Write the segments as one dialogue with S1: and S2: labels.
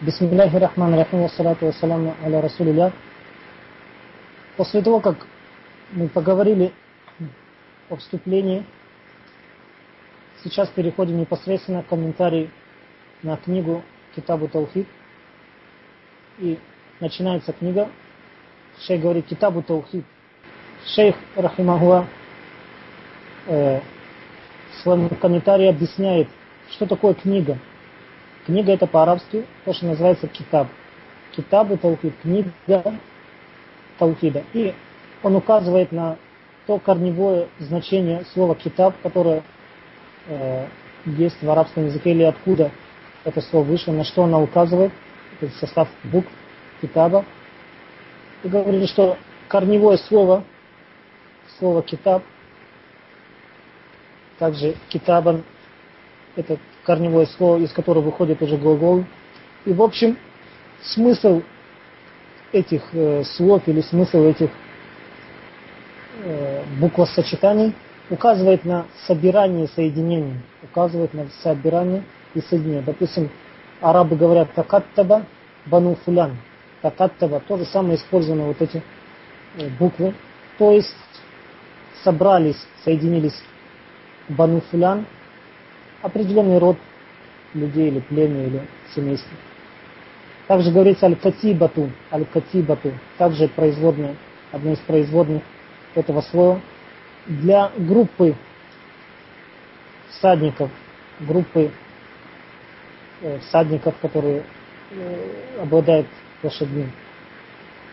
S1: Бисмиллахи рахман рахим, вассалату вассаламу аля расулилля. После того, как мы поговорили о вступлении, сейчас переходим непосредственно к комментарии на книгу Китабу Таухид. И начинается книга. Шейх говорит Китабу Таухид. Шейх Рахимахуа э, в своем комментарии объясняет, что такое книга – Книга это по-арабски, то, что называется китаб. Китаб это таухид, книга таухида. И он указывает на то корневое значение слова китаб, которое э, есть в арабском языке, или откуда это слово вышло, на что оно указывает, это состав букв китаба. И говорили, что корневое слово, слово китаб, также китабан, это корневое слово, из которого выходит уже глагол. И в общем, смысл этих э, слов или смысл этих э, буквосочетаний указывает на собирание и соединение, указывает на собирание и соединение. Допустим, арабы говорят такаттаба бану фулян. Такаттаба, то же самое использованы вот эти э, буквы. То есть собрались, соединились бану фулян, определенный род людей или племя или семейства. Также говорится аль-катибату, аль-катибату, также производная, одно из производных этого слова. Для группы всадников, группы э, всадников, которые э, обладают лошадьми.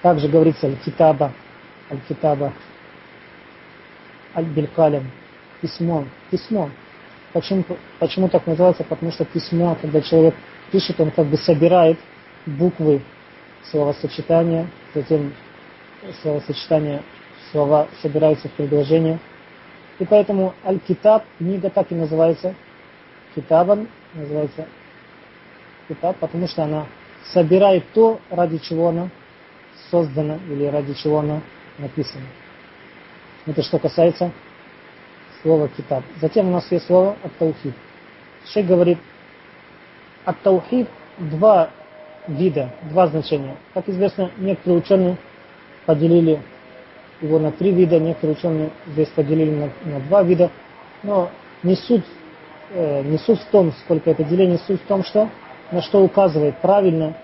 S1: Также говорится аль-китаба, аль-китаба, аль-билькалям, письмо, письмо. Почему, почему так называется? Потому что письмо, когда человек пишет, он как бы собирает буквы словосочетания, затем словосочетания, слова собираются в предложение. И поэтому Аль-Китаб, книга так и называется, Китабан, называется Китаб, потому что она собирает то, ради чего она создана или ради чего она написана. Это что касается слово китаб. Затем у нас есть слово ат-таухид. Шейх говорит, ат-таухид два вида, два значения. Как известно, некоторые ученые поделили его на три вида, некоторые ученые здесь поделили на, на два вида. Но не суть, э, не суть в том, сколько это деление, суть в том, что на что указывает, правильно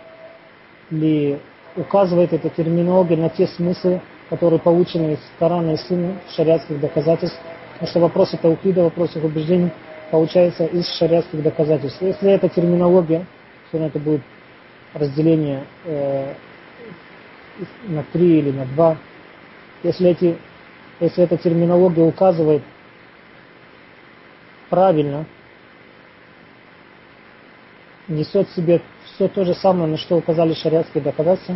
S1: ли указывает эта терминология на те смыслы, которые получены из Корана и Сунны, шариатских доказательств, Потому что вопросы таукида, вопросы убеждений получаются из шариатских доказательств. Если это терминология, то это будет разделение э, на три или на два. Если, эти, если эта терминология указывает правильно, несет в себе все то же самое, на что указали шариатские доказательства,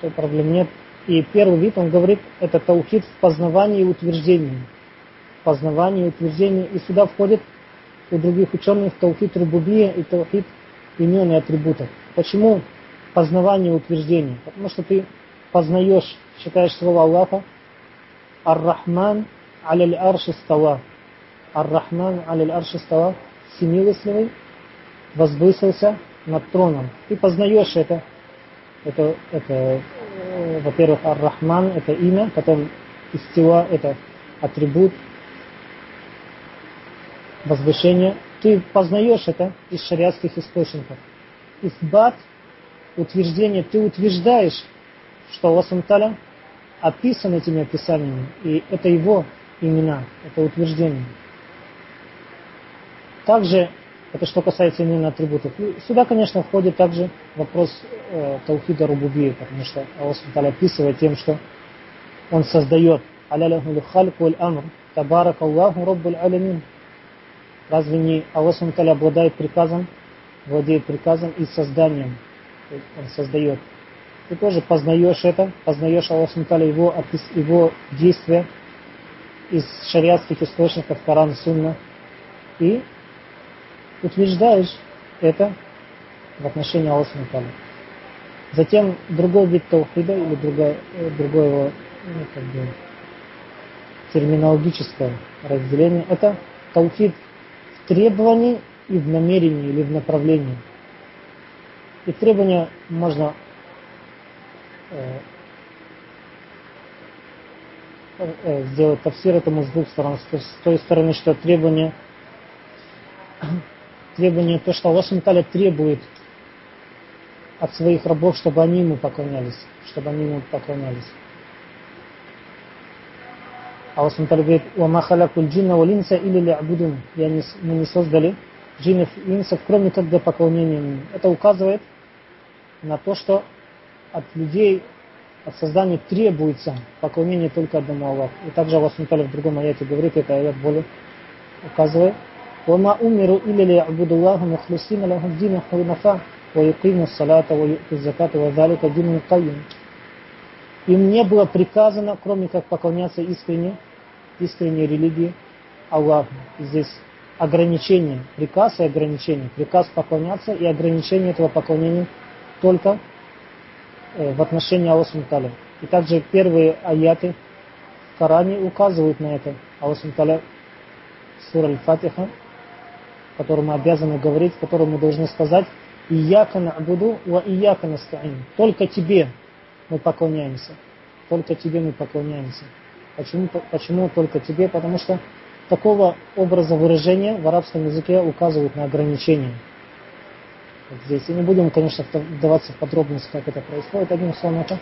S1: то проблем нет. И первый вид, он говорит, это таухид в познавании и утверждении познавание, утверждение. И сюда входит у других ученых таухид рубубия и таухид имен и атрибутов. Почему познавание утверждение? Потому что ты познаешь, считаешь слово Аллаха, Ар-Рахман аляль арши стала. Ар-Рахман аляль арши стала. Всемилостливый возвысился над троном. Ты познаешь это. Это, это э, во-первых, Ар-Рахман, это имя, потом Истила, это атрибут, возвышение, ты познаешь это из шариатских источников. Избат, утверждение, ты утверждаешь, что Аллах Сумталя описан этими описаниями, и это его имена, это утверждение. Также, это что касается именно атрибутов. И сюда, конечно, входит также вопрос э, Таухида Рубубии, потому что Аллах Субтитры описывает тем, что Он создает «Аляляху хальку амр табарак Аллаху Раббуль Алямин» Разве не Аллах Субтитры обладает приказом, владеет приказом и созданием? Он создает. Ты тоже познаешь это, познаешь Аллах Субтитры его, его действия из шариатских источников Коран, Сунна и утверждаешь это в отношении Аллаха Субтитры. Затем другой вид таухида или другое, другое его ну, как бы, терминологическое разделение это таухид требовании и в намерении или в направлении. И требования можно э, э, сделать тафсир этому с двух сторон. С той стороны, что требование, требование то, что Аллах Субтитры требует от своих рабов, чтобы они ему поклонялись, чтобы они ему поклонялись. Аллах Субтитры говорит, «Вама халякуль джинна валинса или лябудун». Я не, мы не создали джиннов и инсов, кроме как для поклонения им. Это указывает на то, что от людей, от создания требуется поклонение только одному Аллаху. И также Аллах Субтитры в другом аяте говорит, это аят более указывает, وما أمروا إلا ليعبدوا الله مخلصين له الدين حنفاء ويقيموا الصلاة ويؤتوا الزكاة وذلك دين القيم им не было приказано, кроме как поклоняться искренне, искренней религии Аллаху. Здесь ограничение, приказ и ограничение. Приказ поклоняться и ограничение этого поклонения только э, в отношении Аллаха Субтитры. И также первые аяты в Коране указывают на это. Аллах Субтитры сура Аль-Фатиха, которую мы обязаны говорить, в которой мы должны сказать «Ияка набуду ва ияка настаин». Только тебе мы поклоняемся. Только тебе мы поклоняемся. Почему, почему только тебе? Потому что такого образа выражения в арабском языке указывают на ограничения. Вот здесь. И не будем, конечно, вдаваться в подробности, как это происходит. Одним словом, это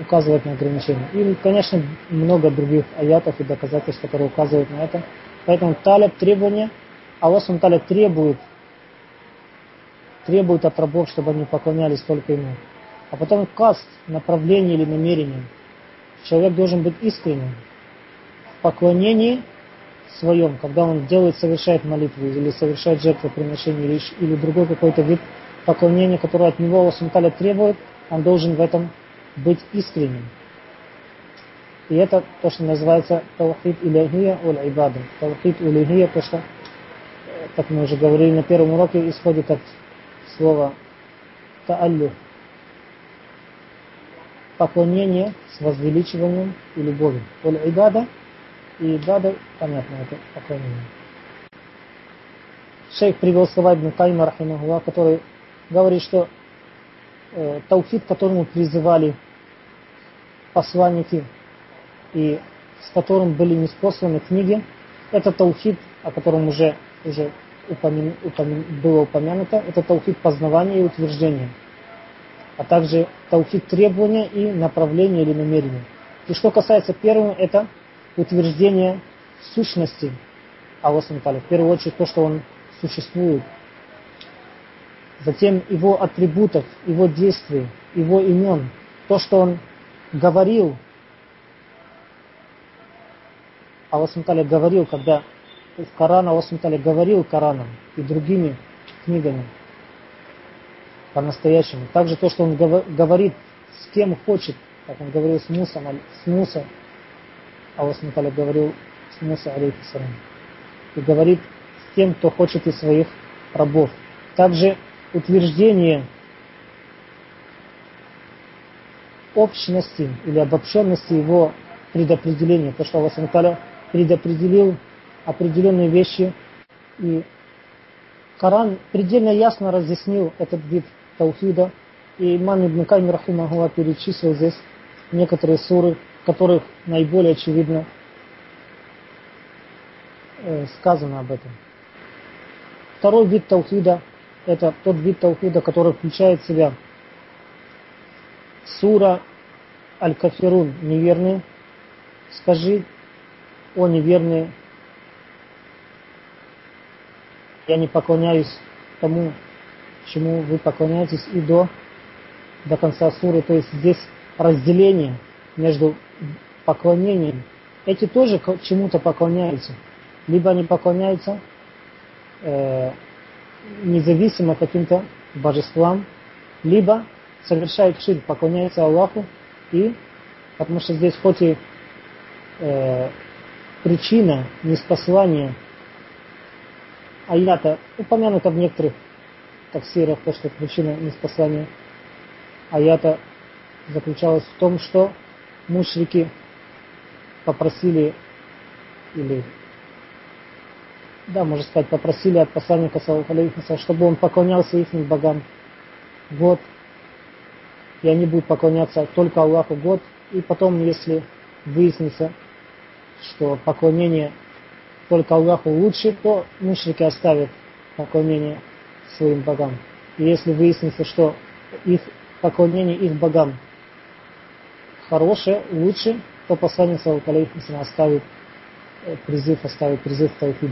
S1: указывает на ограничения. И, конечно, много других аятов и доказательств, которые указывают на это. Поэтому таляб требования, Аллах Таля требует, требует от рабов, чтобы они поклонялись только Ему. А потом каст, направление или намерение. Человек должен быть искренним в поклонении своем, когда он делает, совершает молитву или совершает жертвоприношение или, или другой какой-то вид поклонения, который от него Аллах требует, он должен в этом быть искренним. И это то, что называется таухид илягия уль ибада. Таухид илягия, то, что, как мы уже говорили на первом уроке, исходит от слова тааллю, поклонение с возвеличиванием и любовью. Уль ибада и ибада, понятно, это поклонение. Шейх привел слова Ибн рахимахуа, который говорит, что э, таухид, к которому призывали посланники и с которым были неспосланы книги, это таухид, о котором уже, уже упомя... Упомя... было упомянуто, это таухид познавания и утверждения а также таухид требования и направления или намерения. И что касается первого, это утверждение сущности Аллаха В первую очередь то, что Он существует. Затем Его атрибутов, Его действий, Его имен, то, что Он говорил. Аллах говорил, когда в Коране Аллах говорил Кораном и другими книгами по-настоящему. Также то, что он говорит с кем хочет, как он говорил с Мусом, с Муса, Аллах Субтитры говорил с Муса, алейхиссалам, и говорит с тем, кто хочет из своих рабов. Также утверждение общности или обобщенности его предопределения, то, что Аллах Субтитры предопределил определенные вещи и Коран предельно ясно разъяснил этот вид таухида. И имам Ибн Кайм Рахимахуа перечислил здесь некоторые суры, в которых наиболее очевидно э, сказано об этом. Второй вид таухида – это тот вид таухида, который включает в себя сура Аль-Кафирун, неверные. Скажи, о неверные, я не поклоняюсь тому, чему вы поклоняетесь и до, до конца суры. То есть здесь разделение между поклонением. Эти тоже чему-то поклоняются. Либо они поклоняются э, независимо каким-то божествам, либо совершают ширк, поклоняются Аллаху, и потому что здесь хоть и э, причина неспослания аята упомянута в некоторых таксирах, то, что причина неспослания аята заключалась в том, что мушрики попросили или да, можно сказать, попросили от посланника, чтобы он поклонялся их богам. год, и они будут поклоняться только Аллаху год, и потом, если выяснится, что поклонение только Аллаху лучше, то мушрики оставят поклонение своим богам. И если выяснится, что их поклонение их богам хорошее, лучше, то посланник Саллаху оставит э, призыв, оставит призыв в Таухид.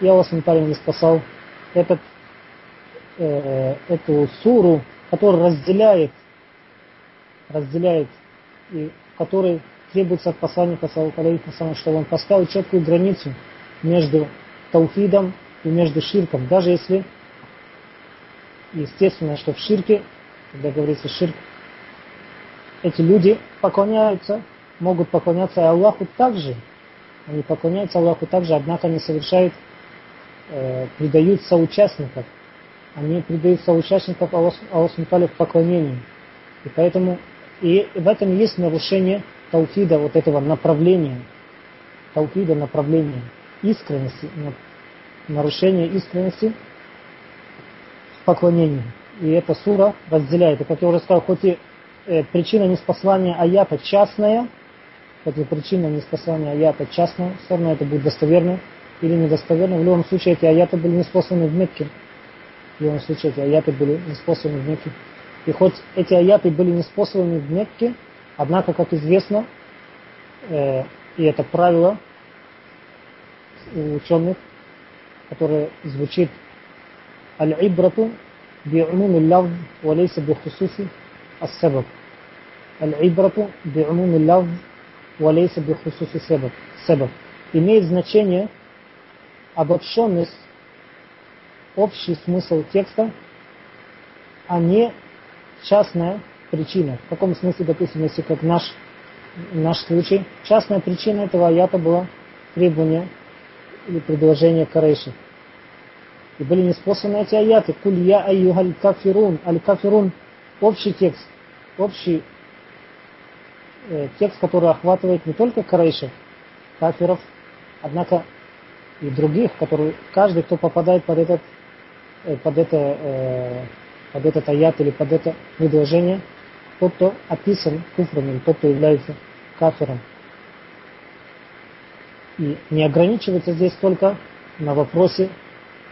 S1: Я вас не спасал этот, э, эту суру, которая разделяет, разделяет, и в которой требуется от посланника, чтобы он поставил четкую границу между таухидом и между ширком. Даже если, естественно, что в ширке, когда говорится ширк, эти люди поклоняются, могут поклоняться Аллаху также. Они поклоняются Аллаху также, однако не совершают, э, предают соучастников. Они предают соучастников Аллаху в поклонении. И поэтому и в этом есть нарушение таухида, вот этого направления, таухида направления, искренности, нарушение искренности в поклонении. И эта сура разделяет. И как я уже сказал, хоть и э, причина неспослания аята частная, хоть и причина неспослания аята частная, все равно это будет достоверно или недостоверно. В любом случае эти аяты были неспосланы в Мекке. В любом случае эти аяты были неспосланы в Мекке. И хоть эти аяты были неспосланы в Мекке, однако, как известно, э, и это правило у ученых, которое звучит «Аль-ибрату بعموم اللفظ وليس بخصوص السبب العبرة بعموم اللفظ وليس بخصوص السبب سبب имеет значение обобщенность, общий смысл текста, а не частная причина. В каком смысле, допустим, если как наш, наш случай, частная причина этого аята была требование или предложение Карейши. И были неспосланы эти аяты. Куль я айюгаль кафирун. Аль кафирун общий текст. Общий э, текст, который охватывает не только Карейшев, кафиров, однако и других, которые, каждый, кто попадает под этот, э, под это, э, под этот аят или под это предложение, тот, кто описан куфром, тот, кто является кафиром. И не ограничивается здесь только на вопросе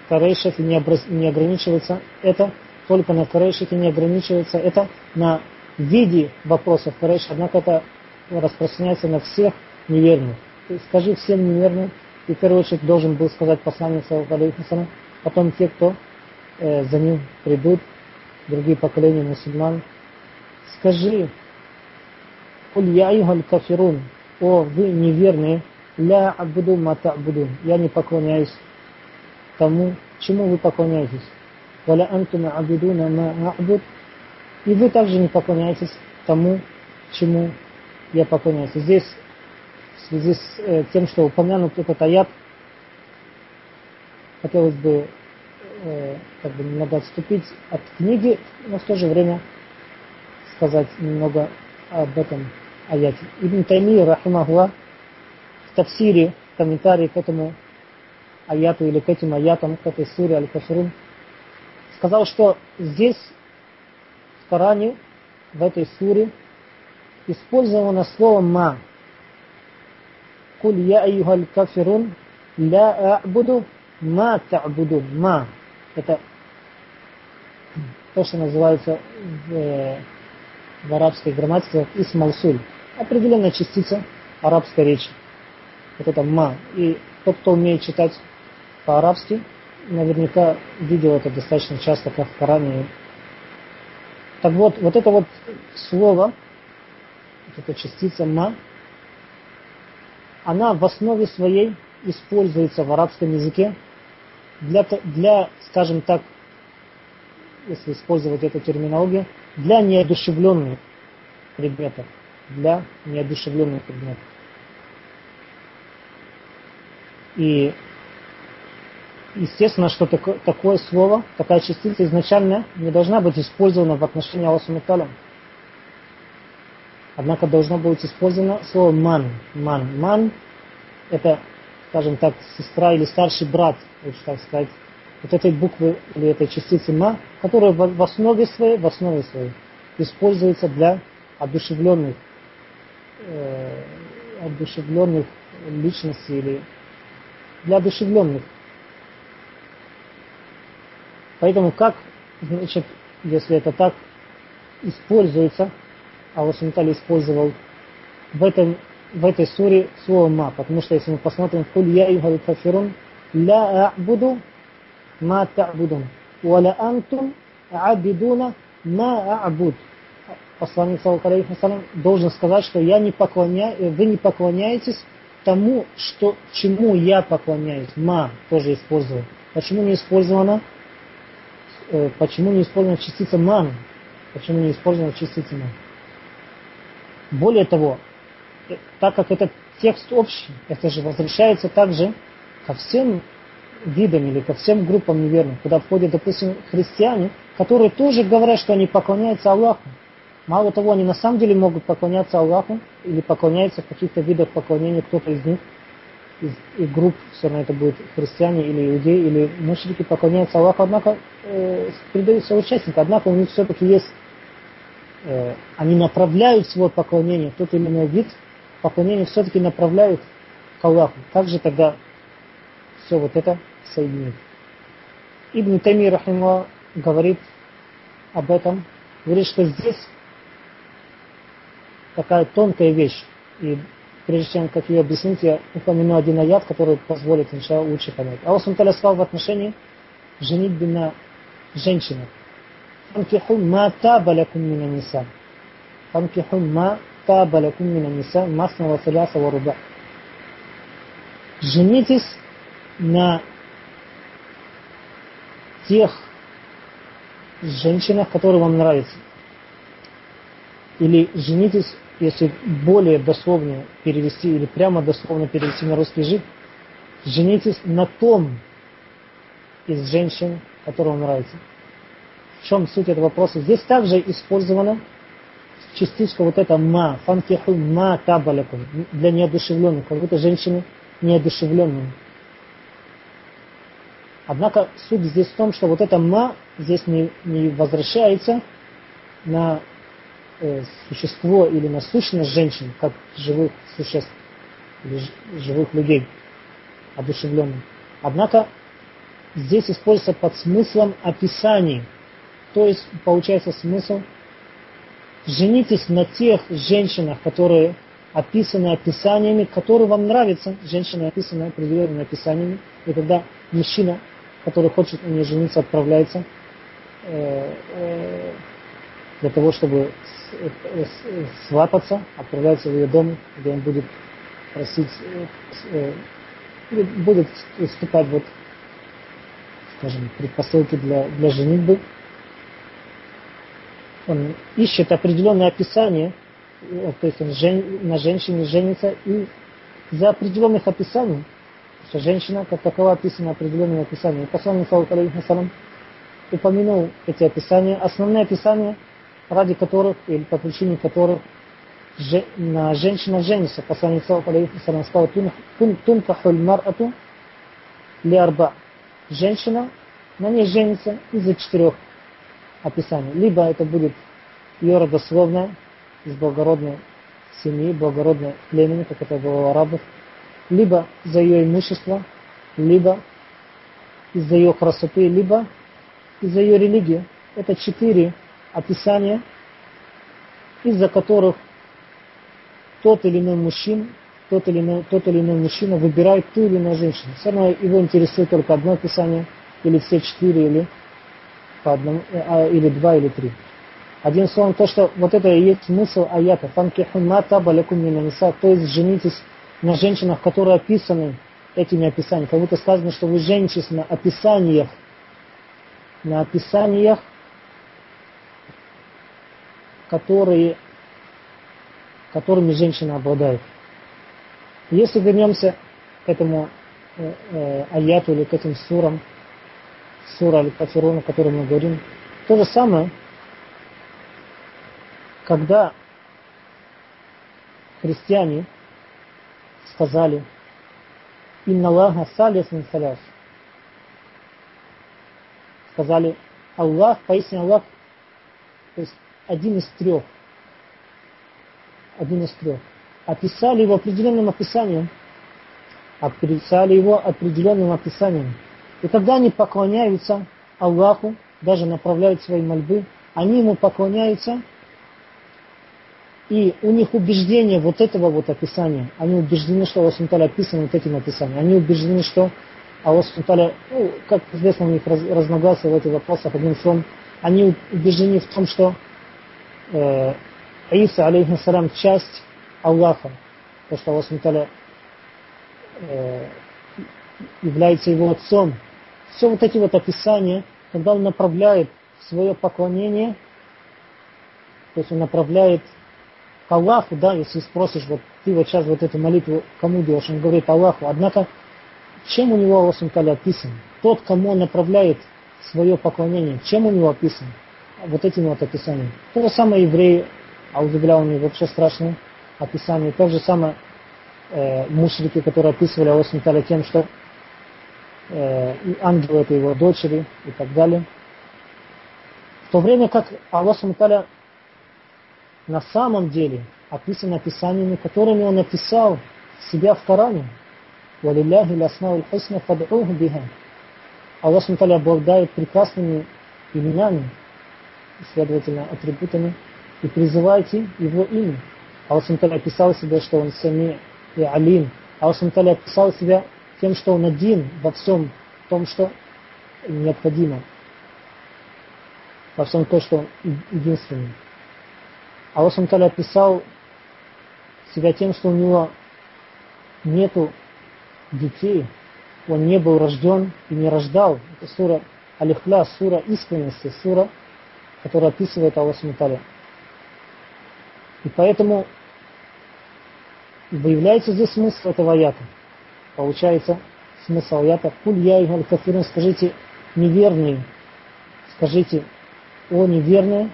S1: Карейшев и не, не ограничивается это только на Карейшев и не ограничивается это на виде вопросов Карейша, однако это распространяется на всех неверных. Скажи всем неверным, и в первую очередь должен был сказать посланник Саллаху потом те, кто э, за ним придут, другие поколения мусульман. Скажи, «Куль я кафирун, о вы неверные, ля абуду мата абудун, я не поклоняюсь тому, чему вы поклоняетесь. Валя антума абидуна ма. И вы также не поклоняетесь тому, чему я поклоняюсь. Здесь, в связи с э, тем, что упомянут этот аят, хотелось бы э, как бы немного отступить от книги, но в то же время сказать немного об этом аяте. Ибн Тайми, рахимахуа, в тафсире, в комментарии к этому аяту или к этим аятам, к этой суре Аль-Кафирун, сказал, что здесь, в Коране, в этой суре, использовано слово «ма». «Куль я айюхаль кафирун, ля а'буду ма та'буду». «Ма» – это то, что называется в, в арабской грамматике исмалсуль. Определенная частица арабской речи. Вот это «ма». И тот, кто умеет читать по-арабски. Наверняка видел это достаточно часто, как в Коране. Так вот, вот это вот слово, вот эта частица «ма», она в основе своей используется в арабском языке для, для скажем так, если использовать эту терминологию, для неодушевленных предметов. Для неодушевленных предметов. И естественно, что такое, такое слово, такая частица изначально не должна быть использована в отношении Аллаха Сумиталя. Однако должно быть использовано слово ман. Ман. Ман это, скажем так, сестра или старший брат, лучше так сказать, вот этой буквы или этой частицы ма, которая в основе своей, в основе своей используется для одушевленных, э, одушевленных личностей или для одушевленных. Поэтому как, значит, если это так используется, Аллах Субтитры использовал в, этом, в этой суре слово ма, потому что если мы посмотрим «Куль я юхал кафирун ля а'буду ма та'будун ва антум абидуна ма а'буд». Посланник Саллаху должен сказать, что я не поклоня... вы не поклоняетесь тому, что, чему я поклоняюсь. Ма тоже использовал. Почему не использована? Э, почему не использована частица ман? Почему не использована частица ман? Более того, э, так как этот текст общий, это же возвращается также ко всем видам или ко всем группам неверных, куда входят, допустим, христиане, которые тоже говорят, что они поклоняются Аллаху. Мало того, они на самом деле могут поклоняться Аллаху или поклоняются в каких-то видах поклонения, кто-то из них, из, из групп, все равно это будет христиане или иудеи, или мушрики поклоняются Аллаху, однако э, предаются участника, однако у них все-таки есть, э, они направляют свое поклонение, тот или иной вид поклонения все-таки направляют к Аллаху. Как же тогда все вот это соединить? Ибн Тайми Рахима говорит об этом, говорит, что здесь такая тонкая вещь. И прежде чем как ее объяснить, я упомяну один аят, который позволит инша лучше понять. Аллах Субтитры сказал в отношении женитьбы на женщинах. Фанкиху ма таба лакум мина ниса. Фанкиху ма таба лакум мина ниса. Масна ва саляса. Женитесь на тех женщинах, которые вам нравятся. Или женитесь если более дословно перевести или прямо дословно перевести на русский язык, женитесь на том из женщин, который вам нравится. В чем суть этого вопроса? Здесь также использована частичка вот эта ма, фанкиху ма табалякум, для неодушевленных, как будто женщины неодушевленные. Однако суть здесь в том, что вот эта ма здесь не, не возвращается на существо или на сущность женщин, как живых существ, или живых людей, одушевленных. Однако здесь используется под смыслом описаний. То есть получается смысл женитесь на тех женщинах, которые описаны описаниями, которые вам нравятся. Женщина описана определенными описаниями. И тогда мужчина, который хочет на ней жениться, отправляется э, э, для того, чтобы свататься, отправляется в ее дом, где он будет просить, э, или будет вступать вот, скажем, предпосылки для, для женитьбы. Он ищет определенное описание, э, то есть он жен, на женщине женится, и за определенных описаний, что женщина, как такова, описана определенными описаниями. Посланник, саллаху упомянул эти описания. Основные описания – ради которых или по причине которых же, на женщина женится. Посланник Салам сказал, тункахуль мар'ату лиарба. Женщина на ней женится из-за четырех описаний. Либо это будет ее родословная из благородной семьи, благородной племени, как это было у арабов, либо за ее имущество, либо из-за ее красоты, либо из-за ее религии. Это четыре описания, из-за которых тот или иной мужчина, тот или иной, тот или иной мужчина выбирает ту или иную женщину. Все равно его интересует только одно описание, или все четыре, или, по одному, а, или два, или три. Один словом, то, что вот это и есть смысл аята. Фанкихумата балякум минаниса, то есть женитесь на женщинах, которые описаны этими описаниями. Как будто сказано, что вы женитесь на описаниях, на описаниях которые, которыми женщина обладает. Если вернемся к этому э, э, аяту или к этим сурам, сура или кафирон, о котором мы говорим, то же самое, когда христиане сказали «Инна Аллаха салис мин саляс». сказали Аллах, поистине Аллах, то есть один из трех. Один из трех. Описали его определенным описанием. Описали его определенным описанием. И когда они поклоняются Аллаху, даже направляют свои мольбы, они ему поклоняются, и у них убеждение вот этого вот описания, они убеждены, что Аллах Субтитры описан вот этим описанием. Они убеждены, что Аллах Субтитры, ну, как известно, у них раз, разногласия в этих вопросах, одним словом, они убеждены в том, что э, Иса, алейхиссалям, часть Аллаха, то, что Аллах Субтитры э, является его отцом. Все вот эти вот описания, когда он направляет свое поклонение, то есть он направляет к Аллаху, да, если спросишь, вот ты вот сейчас вот эту молитву кому делаешь, он говорит Аллаху, однако чем у него Аллах Субтитры описан? Тот, кому он направляет свое поклонение, чем у него описан? Вот этим вот описанием. То же самое евреи, а у них вообще страшное описание. То же самое э, мушрики, которые описывали Аллах Субтитры тем, что э, ангел это его дочери и так далее. В то время как Аллах Субтитры на самом деле описан описаниями, которыми он описал себя в Коране. وَلِلَّهِ الْأَسْمَاءُ الْحُسْنَ فَادْعُوهُ بِهَا Аллах Субтитры обладает прекрасными именами, следовательно, атрибутами, и призывайте его имя. Аллах Субтитры описал себя, что он сами и алим. Аллах Субтитры описал себя тем, что он один во всем том, что необходимо. Во всем то, что он единственный. Аллах Субтитры описал себя тем, что у него нету детей, он не был рожден и не рождал. Это сура Алихля, сура искренности, сура, которая описывает Аллах Субтитры. И поэтому выявляется здесь смысл этого аята. Получается смысл аята. Куль я и кафирин, скажите неверные, скажите, о неверные,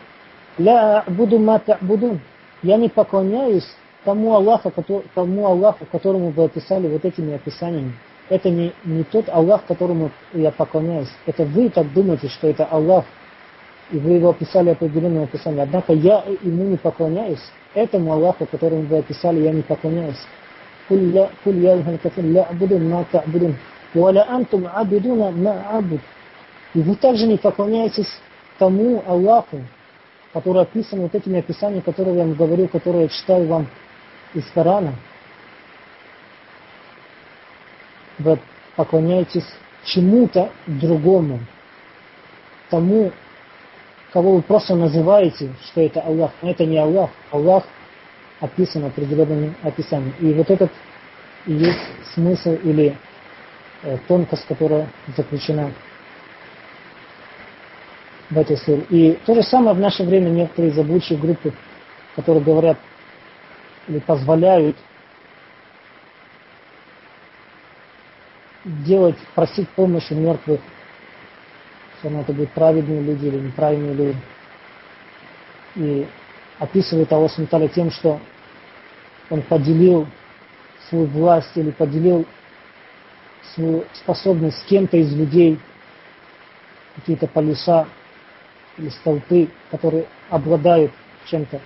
S1: ля буду мата буду. Я не поклоняюсь тому Аллаху, тому Аллаху, которому вы описали вот этими описаниями. Это не, не тот Аллах, которому я поклоняюсь. Это вы так думаете, что это Аллах, и вы его описали определенным описанием. Однако я ему не поклоняюсь. Этому Аллаху, которому вы описали, я не поклоняюсь. قل لا قل يا أيها الكافرون لا أعبد ما تعبدون ولا أنتم عابدون ما أعبد И вы также не поклоняетесь тому Аллаху, который описан вот этими описаниями, которые я вам говорю, которые я читаю вам из Корана. Вы поклоняетесь чему-то другому, тому, кого вы просто называете, что это Аллах. Но это не Аллах. Аллах описан определенными описаниями. И вот этот и есть смысл или э, тонкость, которая заключена в этой суре. И то же самое в наше время некоторые заблудшие группы, которые говорят или позволяют делать, просить помощи мертвых, что это будут праведные люди или неправильные люди. И описывает Аллах Субтитры тем, что он поделил свою власть или поделил свою способность с кем-то из людей, какие-то полюса или столпы, которые обладают чем-то,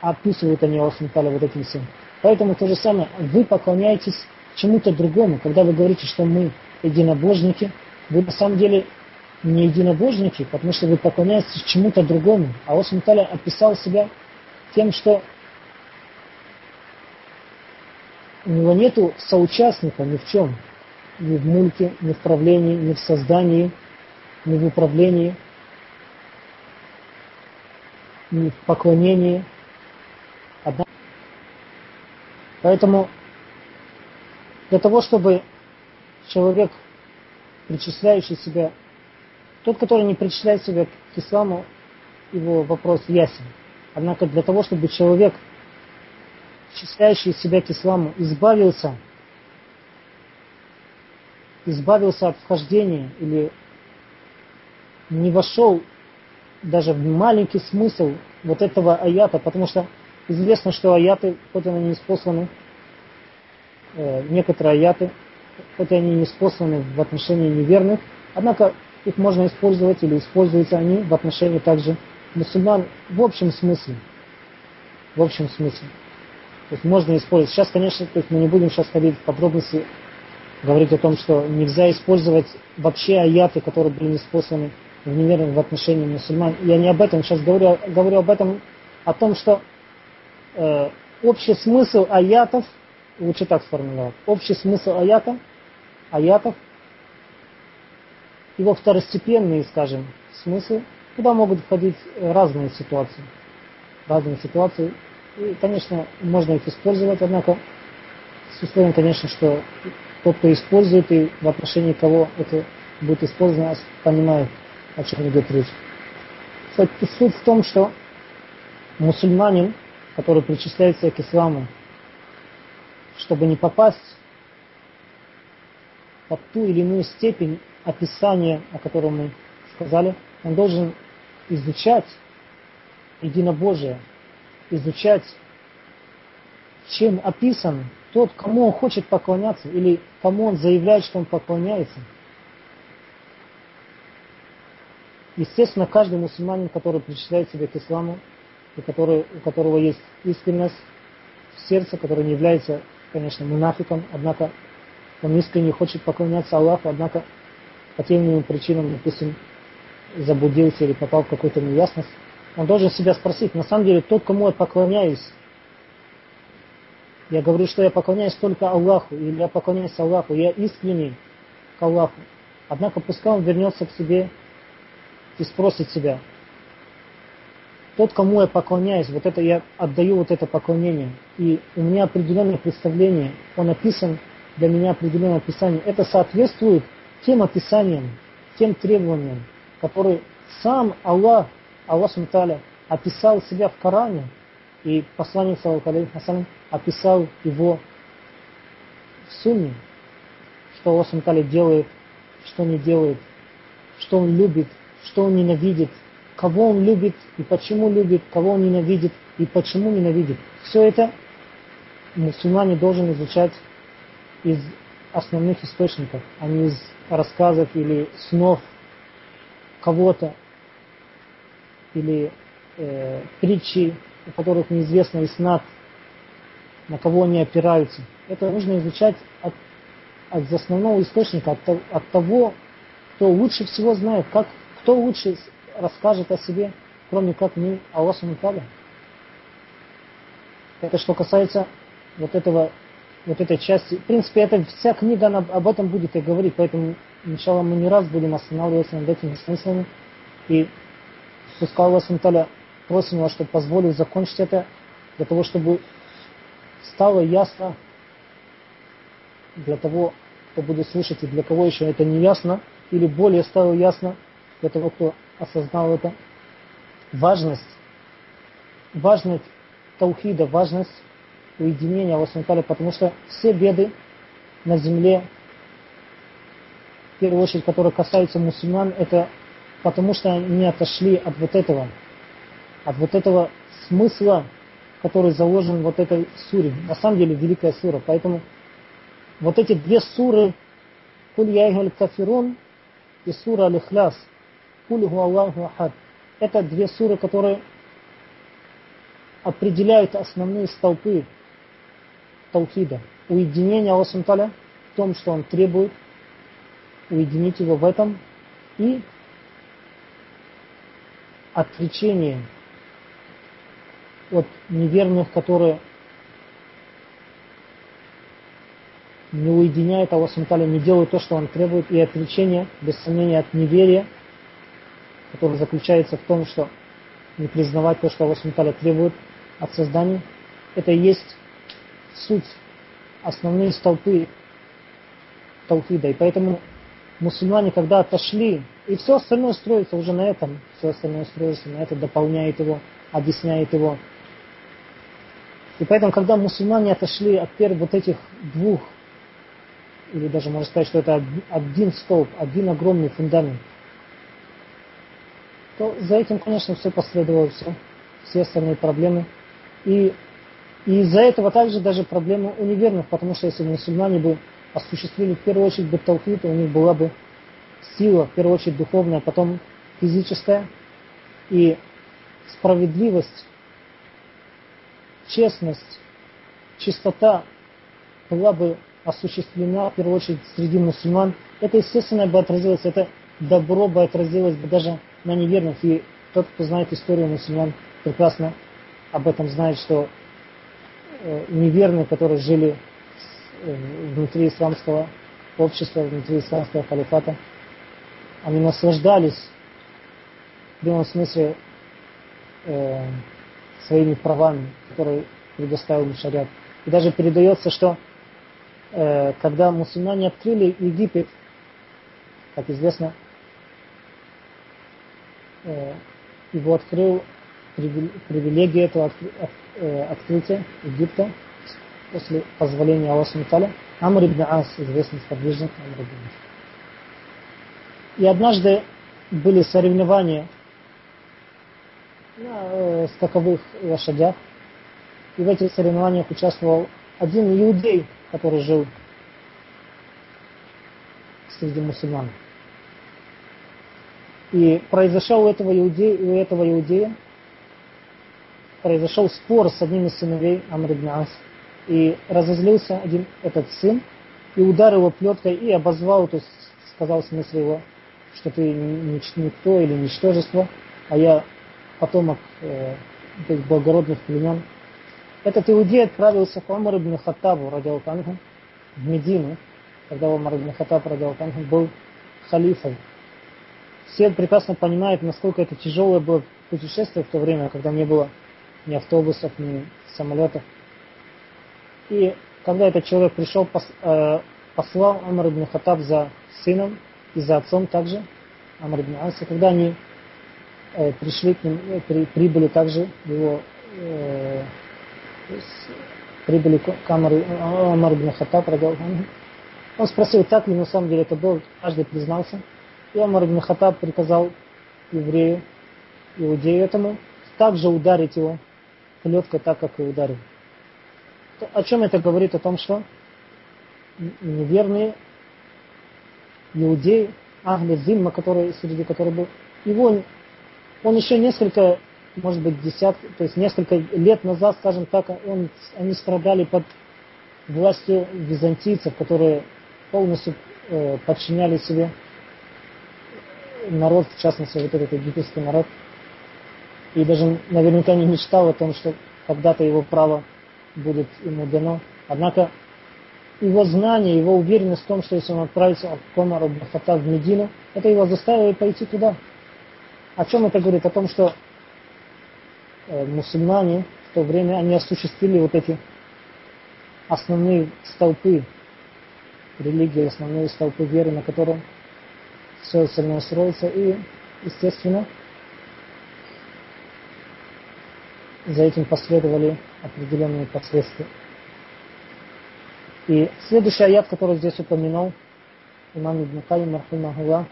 S1: описывают они Аллах Субтитры вот этим всем. Поэтому то же самое, вы поклоняетесь чему-то другому, когда вы говорите, что мы единобожники, вы на самом деле не единобожники, потому что вы поклоняетесь чему-то другому. А Аллах Субтитры описал себя тем, что у него нету соучастника ни в чем. Ни в мульке, ни в правлении, ни в создании, ни в управлении, ни в поклонении. Поэтому для того, чтобы человек, причисляющий себя, тот, который не причисляет себя к исламу, его вопрос ясен. Однако для того, чтобы человек, причисляющий себя к исламу, избавился, избавился от вхождения или не вошел даже в маленький смысл вот этого аята, потому что известно, что аяты, хоть они не спосланы, э, некоторые аяты, хоть они не спосланы в отношении неверных, однако их можно использовать или используются они в отношении также мусульман в общем смысле. В общем смысле. То есть можно использовать. Сейчас, конечно, то есть мы не будем сейчас ходить в подробности, говорить о том, что нельзя использовать вообще аяты, которые были неспосланы в неверном в отношении мусульман. Я не об этом сейчас говорю, говорю об этом, о том, что э, общий смысл аятов, лучше так сформулировать, общий смысл аята, аятов, его второстепенные, скажем, смыслы, туда могут входить разные ситуации. Разные ситуации. И, конечно, можно их использовать, однако с условием, конечно, что тот, кто использует и в отношении кого это будет использовано, понимает, о чем идет речь. Суть в том, что мусульманин, который причисляется к исламу, чтобы не попасть под ту или иную степень описания, о котором мы сказали, он должен изучать единобожие, изучать, чем описан тот, кому он хочет поклоняться, или кому он заявляет, что он поклоняется. Естественно, каждый мусульманин, который причисляет себя к исламу, и который, у которого есть искренность в сердце, который не является, конечно, мунафиком, однако он искренне хочет поклоняться Аллаху, однако по тем или иным причинам, допустим, заблудился или попал в какую-то неясность, он должен себя спросить, на самом деле, тот, кому я поклоняюсь, я говорю, что я поклоняюсь только Аллаху, или я поклоняюсь Аллаху, я искренний к Аллаху. Однако пускай он вернется к себе и спросит себя, тот, кому я поклоняюсь, вот это я отдаю вот это поклонение, и у меня определенное представление, он описан для меня определенное описание, это соответствует тем описаниям, тем требованиям, которые сам Аллах, Аллах Сумталя, описал себя в Коране, и посланник Саллаху описал его в Сунне, что Аллах Сумталя делает, что не делает, что он любит, что он ненавидит, кого он любит и почему любит, кого он ненавидит и почему ненавидит. Все это мусульмане должен изучать из основных источников, а не из рассказов или снов кого-то, или э, притчи, у которых неизвестно иснат, на кого они опираются. Это нужно изучать от, от основного источника, от, от того, кто лучше всего знает, как, кто лучше расскажет о себе, кроме как мы, Аллах Сумталя. Это что касается вот этого вот этой части. В принципе, это вся книга она об этом будет и говорить, поэтому сначала мы не раз будем останавливаться над этими смыслами. И пускай Аллах Сумталя просим вас, чтобы позволил закончить это, для того, чтобы стало ясно для того, кто будет слушать, и для кого еще это не ясно, или более стало ясно для того, кто осознал это, важность, важность таухида, важность уединения Аллаха потому что все беды на земле, в первую очередь, которые касаются мусульман, это потому что они отошли от вот этого, от вот этого смысла, который заложен в вот этой суре. На самом деле великая сура. Поэтому вот эти две суры, Куль Яйгаль Кафирун и сура Аль-Ихляс, Куль Аллаху Ахад. Это две суры, которые определяют основные столпы таухида. Уединение Аллаха в том, что Он требует, уединить Его в этом. И отречение от неверных, которые не уединяют Аллах Сумталя, не делают то, что Он требует, и отречение, без сомнения, от неверия, которое заключается в том, что не признавать то, что Аллах Сумталя требует от создания, это и есть суть, основные столпы Таухида. И поэтому мусульмане, когда отошли, и все остальное строится уже на этом, все остальное строится на это, дополняет его, объясняет его. И поэтому, когда мусульмане отошли от первых вот этих двух, или даже можно сказать, что это один столб, один огромный фундамент, то за этим, конечно, все последовало, все, все остальные проблемы. И и из-за этого также даже проблема у неверных, потому что если мусульмане бы осуществили в первую очередь бы таухид, у них была бы сила, в первую очередь духовная, потом физическая, и справедливость, честность, чистота была бы осуществлена, в первую очередь, среди мусульман, это, естественно, бы отразилось, это добро бы отразилось бы даже на неверных. И тот, кто знает историю мусульман, прекрасно об этом знает, что неверные, которые жили э, внутри исламского общества, внутри исламского халифата, они наслаждались в прямом смысле э, своими правами, которые предоставил шариат. И даже передается, что э, когда мусульмане открыли Египет, как известно, э, его открыл привилегия этого э, открытия Египта после позволения Аллаха Муталя. Амр ибн Ас, известный сподвижник Амр ибн Ас. И однажды были соревнования на э, скаковых лошадях. И в этих соревнованиях участвовал один иудей, который жил среди мусульман. И произошел у этого иудея, у этого иудея произошел спор с одним из сыновей Амр. И разозлился один этот сын, и ударил его плеткой, и обозвал, то есть сказал в смысле его, что ты никто или ничтожество, а я потомок э, благородных племен. Этот иудей отправился к Омар ибн Хаттабу, радиалканху, в Медину, когда Омар ибн Хаттаб, радиалканху, был халифом. Все прекрасно понимают, насколько это тяжелое было путешествие в то время, когда не было ни автобусов, ни самолетов. И когда этот человек пришел, э, послал Умар ибн Хаттаб за сыном и за отцом также, Амр ибн Аса, когда они э, пришли к ним, э, при, прибыли также его прибыли к Умар, Умар ибн Хаттаб, он спросил, так ли на самом деле это было, каждый признался. И Умар ибн Хаттаб приказал еврею, иудею этому, также ударить его плеткой так, как и ударил. О чем это говорит? О том, что неверные иудеи, Ахли Зимма, который, среди которых был, его, он еще несколько, может быть, десятки, то есть несколько лет назад, скажем так, он, они страдали под властью византийцев, которые полностью э, подчиняли себе народ, в частности, вот этот египетский народ. И даже наверняка не мечтал о том, что когда-то его право будет ему дано. Однако его знание, его уверенность в том, что если он отправится от Комара Бахата в Медину, это его заставило пойти туда. О чем это говорит? О том, что э, мусульмане в то время, они осуществили вот эти основные столпы религии, основные столпы веры, на котором все остальное строится. И, естественно, за этим последовали определенные последствия. И следующий аят, который здесь упомянул имам Ибн Каим Рахимахула,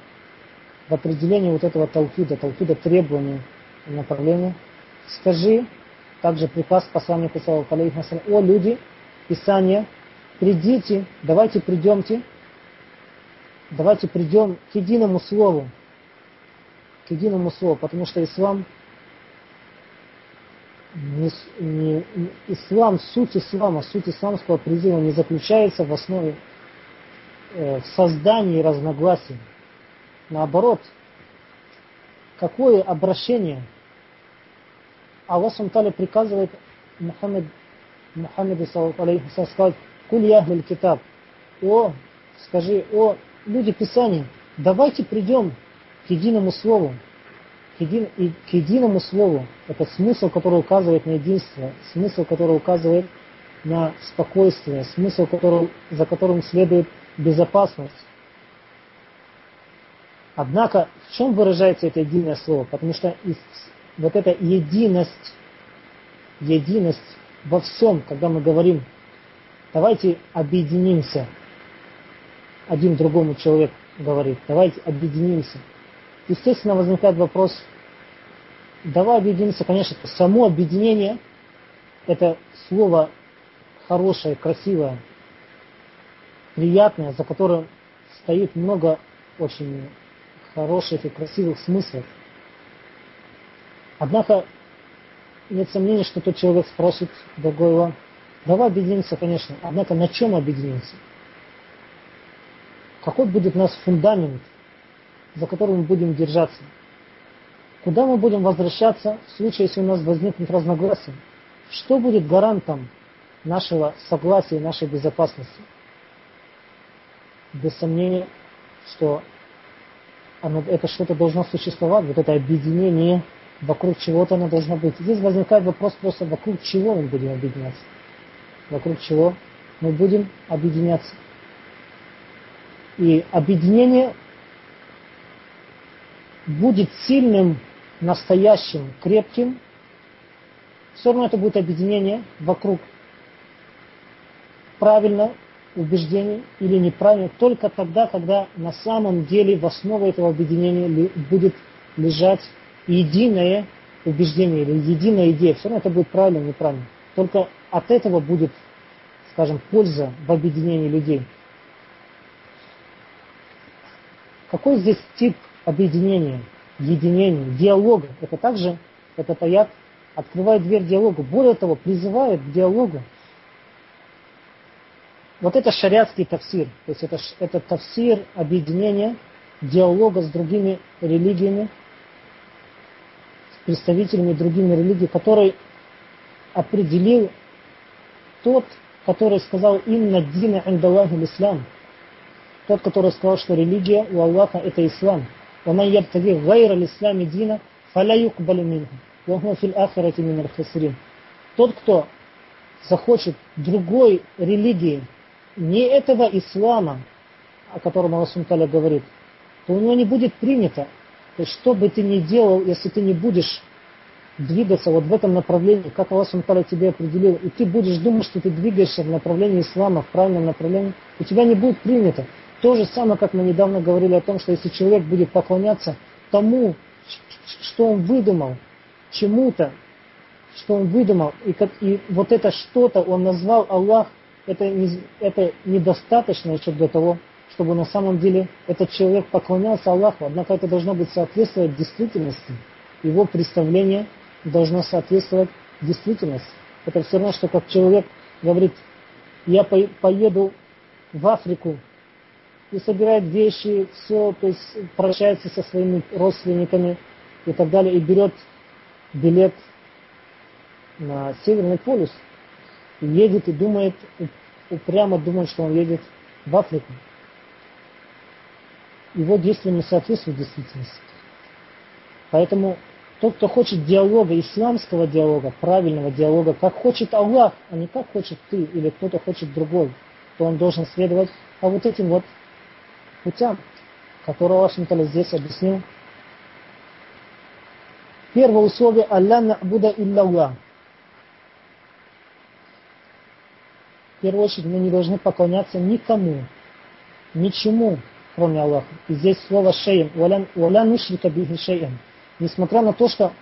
S1: в определении вот этого таухида, таухида требований и направления, скажи, также приказ посланнику Саллаху о люди, Писание, придите, давайте придемте, давайте придем к единому слову, к единому слову, потому что ислам не, не, ислам, суть ислама, суть исламского призыва не заключается в основе э, в создании разногласий. Наоборот, какое обращение Аллах Сумталя приказывает Мухаммед, Мухаммеду сказать, куль яхлиль китаб, о, скажи, о, люди Писания, давайте придем к единому слову, к, един, к единому слову. Это смысл, который указывает на единство, смысл, который указывает на спокойствие, смысл, который, за которым следует безопасность. Однако, в чем выражается это единое слово? Потому что вот эта единость, единость во всем, когда мы говорим, давайте объединимся, один другому человек говорит, давайте объединимся – естественно, возникает вопрос, давай объединимся, конечно, само объединение, это слово хорошее, красивое, приятное, за которым стоит много очень хороших и красивых смыслах. Однако нет сомнений, что тот человек спросит другого, давай объединимся, конечно, однако на чем объединимся? Какой будет у нас фундамент, за который мы будем держаться? Куда мы будем возвращаться в случае, если у нас возникнет разногласие? Что будет гарантом нашего согласия и нашей безопасности? Без сомнения, что оно, это что-то должно существовать, вот это объединение, вокруг чего-то оно должно быть. Здесь возникает вопрос просто, вокруг чего мы будем объединяться. Вокруг чего мы будем объединяться. И объединение будет сильным, настоящим, крепким, все равно это будет объединение вокруг правильно убеждений или неправильно только тогда, когда на самом деле в основе этого объединения будет лежать единое убеждение или единая идея. Все равно это будет правильно или неправильно. Только от этого будет, скажем, польза в объединении людей. Какой здесь тип объединения, единения, диалога? Это также, этот аят открывает дверь диалогу. Более того, призывает к диалогу. Вот это шариатский тавсир, то есть это, это тавсир объединения, диалога с другими религиями, с представителями другими религий, который определил тот, который сказал «Инна дина индаллахи ислам», тот, который сказал, что религия у Аллаха это ислам. ومن يبتغي غير الإسلام دينا فلا يقبل منه وهو في الآخرة من الخاسرين. Тот, кто захочет другой религии, не этого ислама, о котором Аллах Сумталя говорит, то у него не будет принято. То есть, что бы ты ни делал, если ты не будешь двигаться вот в этом направлении, как Аллах Сумталя тебе определил, и ты будешь думать, что ты двигаешься в направлении ислама, в правильном направлении, у тебя не будет принято. То же самое, как мы недавно говорили о том, что если человек будет поклоняться тому, что он выдумал, чему-то, что он выдумал, и, как, и вот это что-то он назвал Аллах, это, не, это недостаточно еще для того, чтобы на самом деле этот человек поклонялся Аллаху. Однако это должно быть соответствовать действительности. Его представление должно соответствовать действительности. Это все равно, что как человек говорит, я поеду в Африку и собирает вещи, все, то есть прощается со своими родственниками и так далее, и берет билет на Северный полюс, и едет и думает, упрямо думает, что он едет в Африку. Его действия не соответствуют действительности. Поэтому тот, кто хочет диалога, исламского диалога, правильного диалога, как хочет Аллах, а не как хочет ты или кто-то хочет другой, то он должен следовать а вот этим вот путям, которые Аллах здесь объяснил. Первое условие «Алля набуда илля В первую очередь мы не должны поклоняться никому, ничему, кроме Аллаха. И здесь слово «шейн», «Валя нушрика бихи шейн». Несмотря на то, что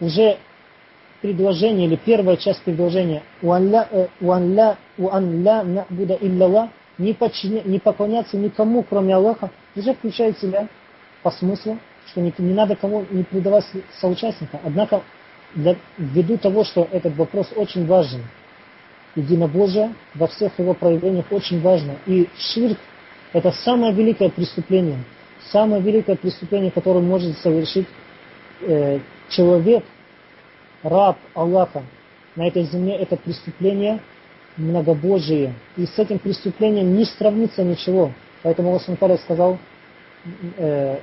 S1: уже предложение или первая часть предложения «Уанля набуда илля не, подчиня, не поклоняться никому, кроме Аллаха, уже включает в себя по смыслу, что не, не надо кому не предавать соучастника. Однако, для, ввиду того, что этот вопрос очень важен, единобожие во всех его проявлениях очень важно. И ширк – это самое великое преступление, самое великое преступление, которое может совершить э, человек, раб Аллаха на этой земле, это преступление многобожие. И с этим преступлением не сравнится ничего. Поэтому Аллах сказал, э,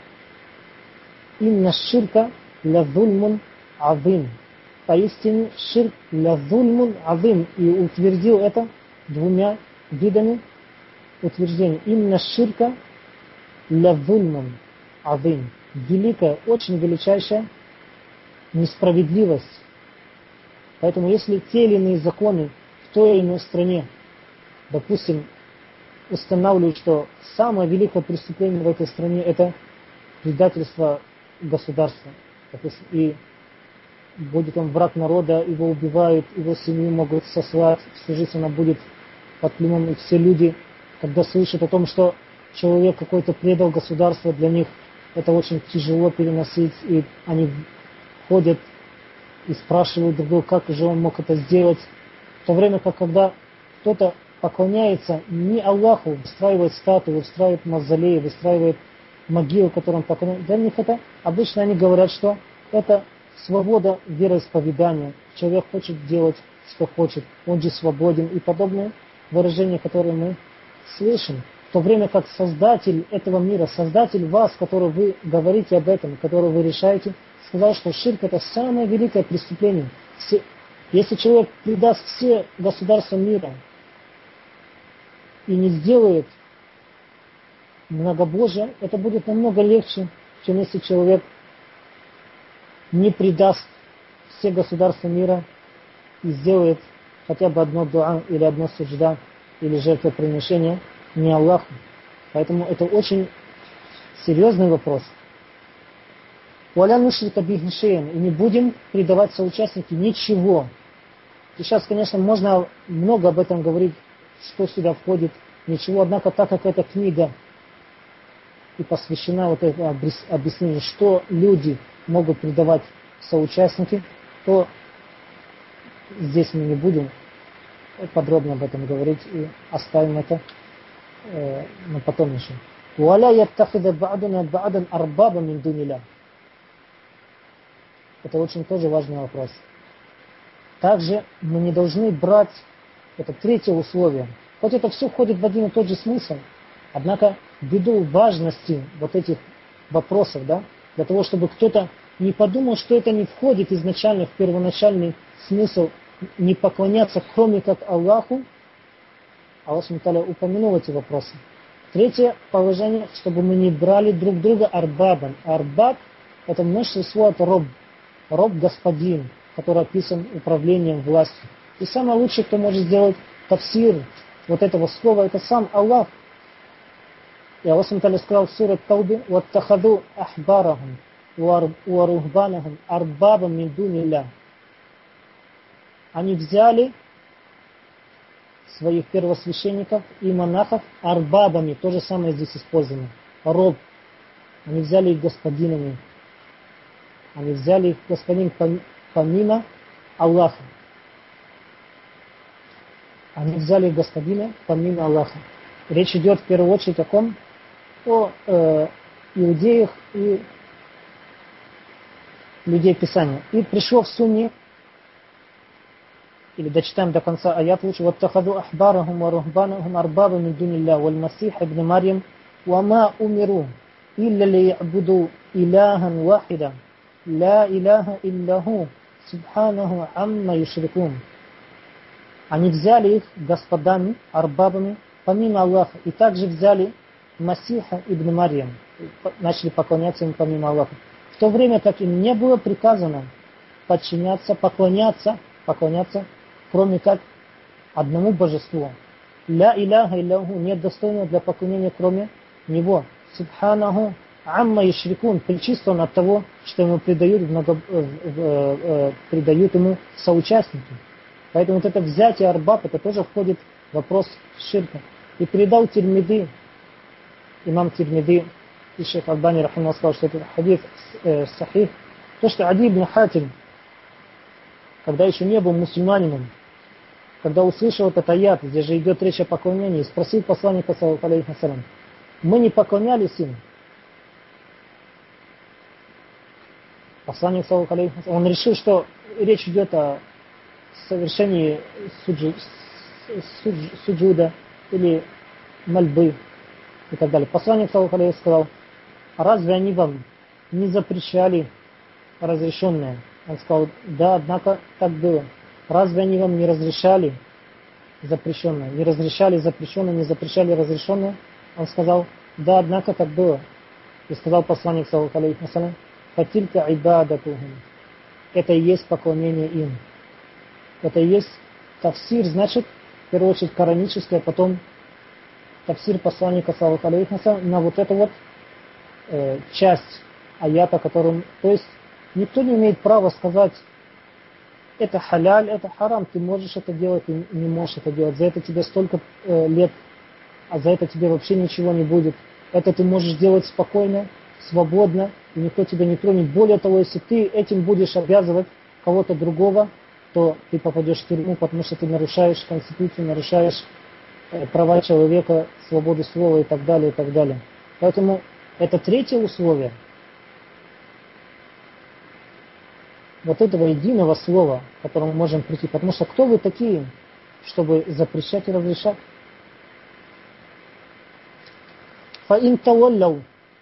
S1: «Инна ширка ля зульмун азим». Поистине ширк ля зульмун азим. И утвердил это двумя видами утверждений. Инна ширка ля зульмун азим. Великая, очень величайшая несправедливость. Поэтому если те или иные законы в той или иной стране, допустим, устанавливают, что самое великое преступление в этой стране это предательство государства. Допустим, и будет он враг народа, его убивают, его семью могут сослать, всю жизнь она будет под племом. И все люди, когда слышат о том, что человек какой-то предал государство, для них это очень тяжело переносить, и они ходят и спрашивают друг друга, как же он мог это сделать. То время как когда кто-то поклоняется не Аллаху, выстраивает статую, выстраивает мавзолей, выстраивает могилу, которым поклоняется, для них это обычно они говорят, что это свобода вероисповедания. Человек хочет делать, что хочет, он же свободен и подобные выражения, которые мы слышим. В то время как Создатель этого мира, Создатель вас, который вы говорите об этом, который вы решаете, сказал, что ширк это самое великое преступление. Если человек предаст все государства мира и не сделает многобожие, это будет намного легче, чем если человек не предаст все государства мира и сделает хотя бы одно дуа или одно суджда или жертвоприношение не Аллаху. Поэтому это очень серьезный вопрос. Валя нушрика бихишеем. И не будем предавать соучастники ничего. И сейчас, конечно, можно много об этом говорить, что сюда входит, ничего. Однако, так как эта книга и посвящена вот это объяснению, что люди могут предавать соучастники, то здесь мы не будем подробно об этом говорить и оставим это э, на потом еще. ولا يتخذ بعضنا بعضا أربابا من دون الله это очень тоже важный вопрос. Также мы не должны брать, это третье условие, хоть это все входит в один и тот же смысл, однако ввиду важности вот этих вопросов, да, для того, чтобы кто-то не подумал, что это не входит изначально в первоначальный смысл не поклоняться, кроме как Аллаху, Аллах Субтитры упомянул эти вопросы. Третье положение, чтобы мы не брали друг друга арбабом. Арбаб – это множество от роб, роб господин, который описан управлением властью. И самое лучшее, кто может сделать тафсир вот этого слова, это сам Аллах. И Аллах сказал в суре Таубе, «Ваттахаду ахбарахум уарухбанахум арбабам мин дунилля». Они взяли своих первосвященников и монахов арбабами, то же самое здесь использовано, роб. Они взяли их господинами, они взяли их господин помимо Аллаха. Они взяли господина помимо Аллаха. Речь идет в первую очередь о ком? О э, иудеях и людей Писания. И пришло в сумме, или дочитаем до конца аят лучше, «Ваттахаду ахбарахум ва рухбанахум арбаба мин дунилля валь масих ибн Марьям ва ма умиру илля ли ябуду иляхан Ля иляха илляху, субханаху амма юшрикун. Они взяли их господами, арбабами, помимо Аллаха, и также взяли Масиха ибн Марьям, начали поклоняться им помимо Аллаха. В то время как им не было приказано подчиняться, поклоняться, поклоняться, кроме как одному божеству. Ля иляха илляху, нет достойного для поклонения, кроме него. Субханаху Амма и шрикун причислен от того, что ему придают, много, э, э, придают ему соучастники. Поэтому вот это взятие арбаб, это тоже входит в вопрос ширка. И передал Тирмиды, имам Тирмиды, и шейх Албани Рахимал сказал, что это хадис э, сахих, то, что Ади ибн Хатим, когда еще не был мусульманином, когда услышал этот аят, где же идет речь о поклонении, спросил посланника, саллаху мы не поклонялись им, Посланник он решил, что речь идет о совершении суджи, суджи, суджуда или мольбы и так далее. Посланник сказал, а разве они вам не запрещали разрешенное? Он сказал, да, однако так было. Разве они вам не разрешали запрещенное? Не разрешали запрещенное, не запрещали разрешенное? Он сказал, да, однако так было. И сказал посланник, саллаху Фатилька ибадатухум. Это и есть поклонение им. Это и есть тавсир, значит, в первую очередь коранический, а потом тавсир посланника Саллаху на вот эту вот э, часть аята, которым, то есть никто не имеет права сказать, это халяль, это харам, ты можешь это делать, ты не можешь это делать. За это тебе столько э, лет а за это тебе вообще ничего не будет. Это ты можешь делать спокойно, свободно, никто тебя не тронет. Более того, если ты этим будешь обязывать кого-то другого, то ты попадешь в тюрьму, потому что ты нарушаешь Конституцию, нарушаешь э, права человека, свободу слова и так далее, и так далее. Поэтому это третье условие. Вот этого единого слова, к которому мы можем прийти. Потому что кто вы такие, чтобы запрещать и разрешать?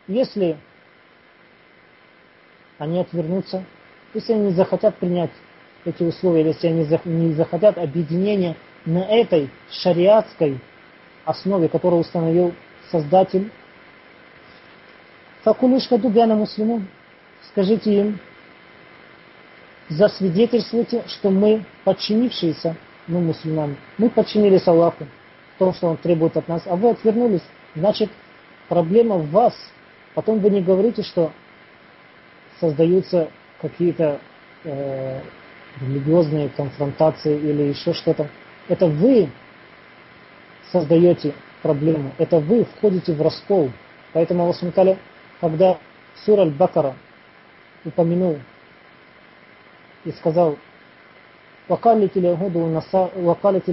S1: Если они отвернутся, если они захотят принять эти условия, если они не захотят объединения на этой шариатской основе, которую установил Создатель, факулишка дубяна мусульман, скажите им, засвидетельствуйте, что мы подчинившиеся, мы мусульмане, мы подчинились Аллаху в том, что Он требует от нас, а вы отвернулись, значит, проблема в вас. Потом вы не говорите, что создаются какие-то э, религиозные конфронтации или еще что-то. Это вы создаете проблему, это вы входите в раскол. Поэтому Аллах Субтитры, когда Сур Аль-Бакара упомянул и сказал وقالت اليهود والنصارى وقالت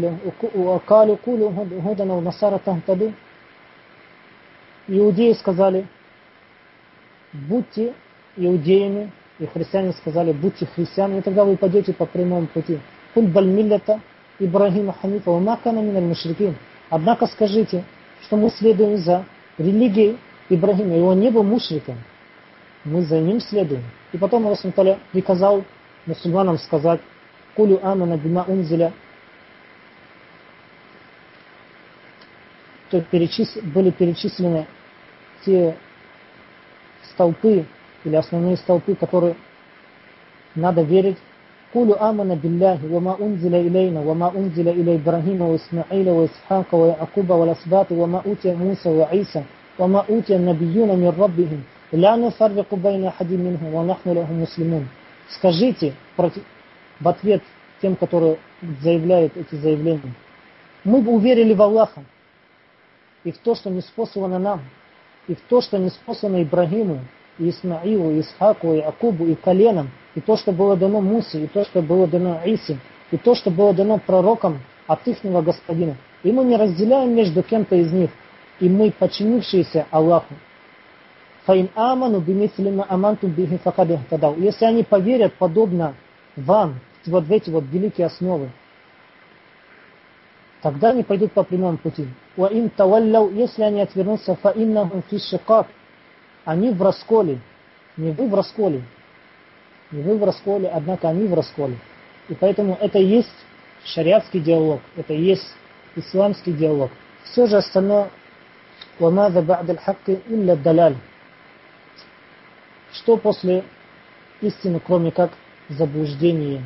S1: وقالوا كلوا هدنا ونصارى تهتدوا Иудеи сказали, будьте иудеями, и христиане сказали, будьте христианами, и тогда вы пойдете по прямому пути. Куль бальмиллята Ибрахима Ханифа, умакана миналь мушрикин. Однако скажите, что мы следуем за религией Ибрахима, и он не был мушриком. Мы за ним следуем. И потом Аллах приказал мусульманам сказать, кулю амана бима унзиля то перечис... были перечислены те столпы или основные столпы, которые надо верить. Кулю амана билляхи, вама унзиля илейна, вама унзиля иля Ибрахима, ва Исмаиля, ва Исхака, ва Якуба, ва Ласбата, вама утия Муса, ва Иса, вама утия набиюна мир раббихим, ля нуфаррику байна хади минху, ва нахну лаху муслимун. Скажите в ответ тем, которые заявляют эти заявления. Мы бы уверили в Аллаха, и в то, что не способно нам, и в то, что не способно Ибрагиму, и Исмаилу, и Исхаку, и Акубу, и коленам, и то, что было дано Мусе, и то, что было дано Исе, и то, что было дано пророкам от ихнего Господина. И мы не разделяем между кем-то из них, и мы подчинившиеся Аллаху. Фаин аману бимислима аманту бихи факадахтадау. Если они поверят подобно вам, вот в эти вот великие основы, тогда они пойдут по прямому пути. Ва им если они отвернутся, фа иннахум они в расколе. Не вы в расколе. Не вы в расколе, однако они в расколе. И поэтому это и есть шариатский диалог, это и есть исламский диалог. Все же остальное وَمَاذَا بَعْدَ الْحَقِّ إِلَّا الدَّلَالِ Что после истины, кроме как заблуждение?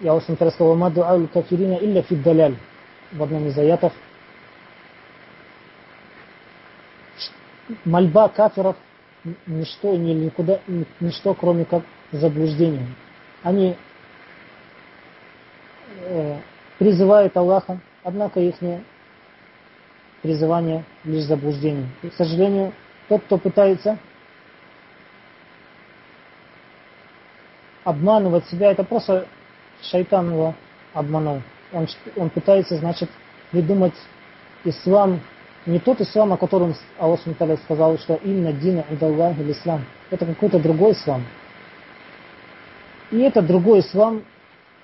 S1: Я очень сказал, «Ма ду'ау кафирина илля фи даляль» в одном из аятов. Мольба кафиров ничто и никуда, ничто, кроме как заблуждение. Они э, призывают Аллаха, однако их призывание лишь заблуждение. И, к сожалению, тот, кто пытается обманывать себя, это просто шайтан его обманул. Он, он пытается, значит, придумать ислам, не тот ислам, о котором Аллах сказал, что именно дина идаллах или ислам. Это какой-то другой ислам. И это другой ислам,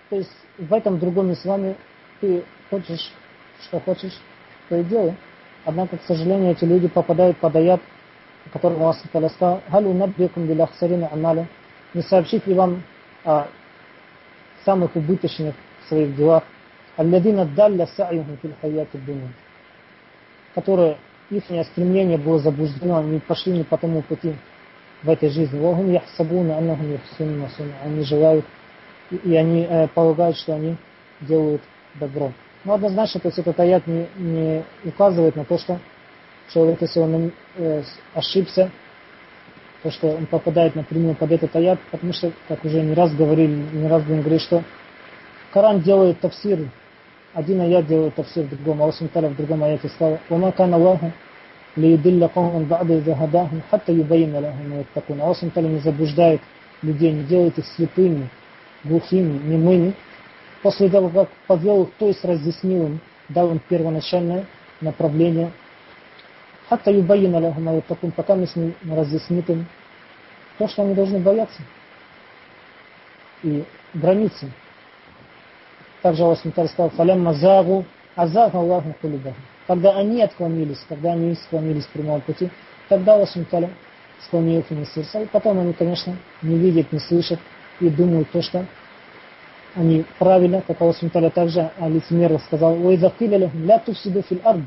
S1: то есть в этом другом исламе ты хочешь, что хочешь, то и делай. Однако, к сожалению, эти люди попадают под аят, о котором Аллах сказал, «Халю наббикум биляхсарина амаля» Не сообщить ли вам о самых убыточных своих делах, алладина далля сa'юхум фил хаяти дуня, которые их стремление было заблуждено, они пошли не по тому пути в этой жизни. Вахум яхсабуна аннахум яхсунна Они желают и они э, полагают, что они делают добро. Но однозначно, то есть этот аят не, не указывает на то, что человек, если он э, ошибся, то, что он попадает напрямую под этот аят, потому что, как уже не раз говорили, не раз будем говорить, что Коран делает тафсир один аят делает тафсир в другом, а Аллах в другом аяте сказал, «Вама кан Аллаху лиюдилля каумен ба'да иза хадахум, хатта юбаина лахум яттакун». Аллах не заблуждает людей, не делает их слепыми, глухими, немыми, после того, как подвел их, то есть разъяснил им, дал им первоначальное направление. Хатта юбаина лахум яттакун, пока мы с ним разъяснит им то, что они должны бояться и границы. Также Аллах сказал, «Фалям мазагу, азага Аллаху кулибаху». Когда они отклонились, когда они склонились к прямому пути, тогда Аллах склонил их на сердца. И потом они, конечно, не видят, не слышат и думают то, что они правильно, как Аллах также о лицемерах сказал, «Ой, закиля ля туфсиду фил ард».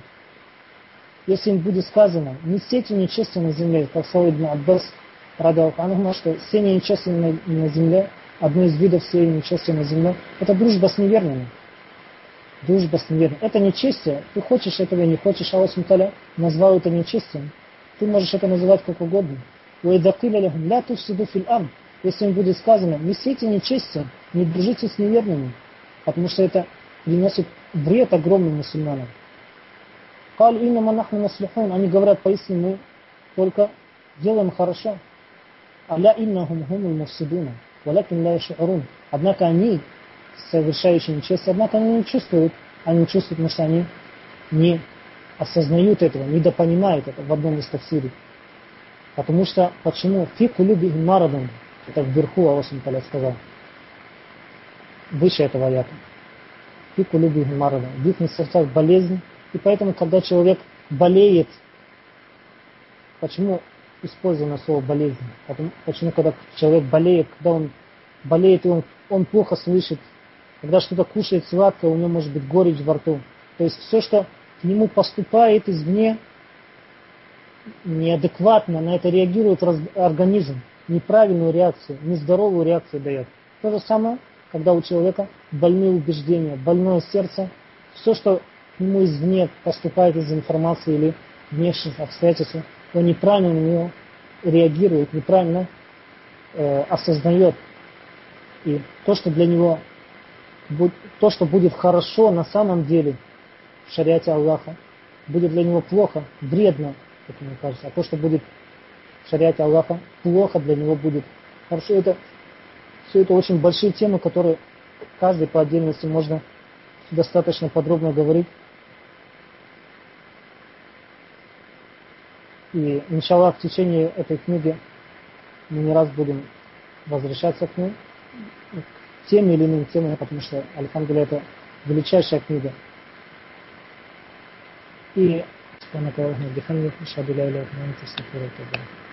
S1: Если им будет сказано, не сети нечестие на земле, как Ибн Аббас, Анхма, что сение нечестие на земле, одно из видов сеяния нечестия на земле, это дружба с неверными. Дружба с неверными. Это нечестие. Ты хочешь этого, не хочешь. Аллах Сумталя назвал это нечестием. Ты можешь это называть как угодно. Если им будет сказано, не сейте нечестие, не дружите с неверными, потому что это приносит вред огромным мусульманам. Кал инна манахну наслихун. Они говорят, поистине мы только делаем хорошо. Аля иннахум хумул муфсидуна. Однако они, совершающие нечестие, однако они не чувствуют. Они не чувствуют, потому что они не осознают этого, недопонимают это в одном из тафсиров. Потому что, почему? Фи кулюби марадун. Это вверху Аллах сказал. Выше этого аята. Фи кулюби марадун. В их сердцах болезнь. И поэтому, когда человек болеет, почему использовано слово болезнь. Почему, когда человек болеет, когда он болеет, и он, он плохо слышит, когда что-то кушает сладкое, у него может быть горечь во рту. То есть все, что к нему поступает извне, неадекватно, на это реагирует организм, неправильную реакцию, нездоровую реакцию дает. То же самое, когда у человека больные убеждения, больное сердце, все, что к нему извне поступает из информации или внешних обстоятельств, он неправильно на него реагирует, неправильно э, осознает. И то, что для него, то, что будет хорошо на самом деле в шариате Аллаха, будет для него плохо, вредно, как мне кажется. А то, что будет в шариате Аллаха плохо, для него будет хорошо. Это, все это очень большие темы, которые каждый по отдельности можно достаточно подробно говорить. И, иншаллах, в течение этой книги мы не раз будем возвращаться к ней, к тем или иным темам, потому что, альхамдуля, это величайшая книга. И, سبحانك اللهم وبحمدك اشهد لا اله الا انت استغفرك واتوب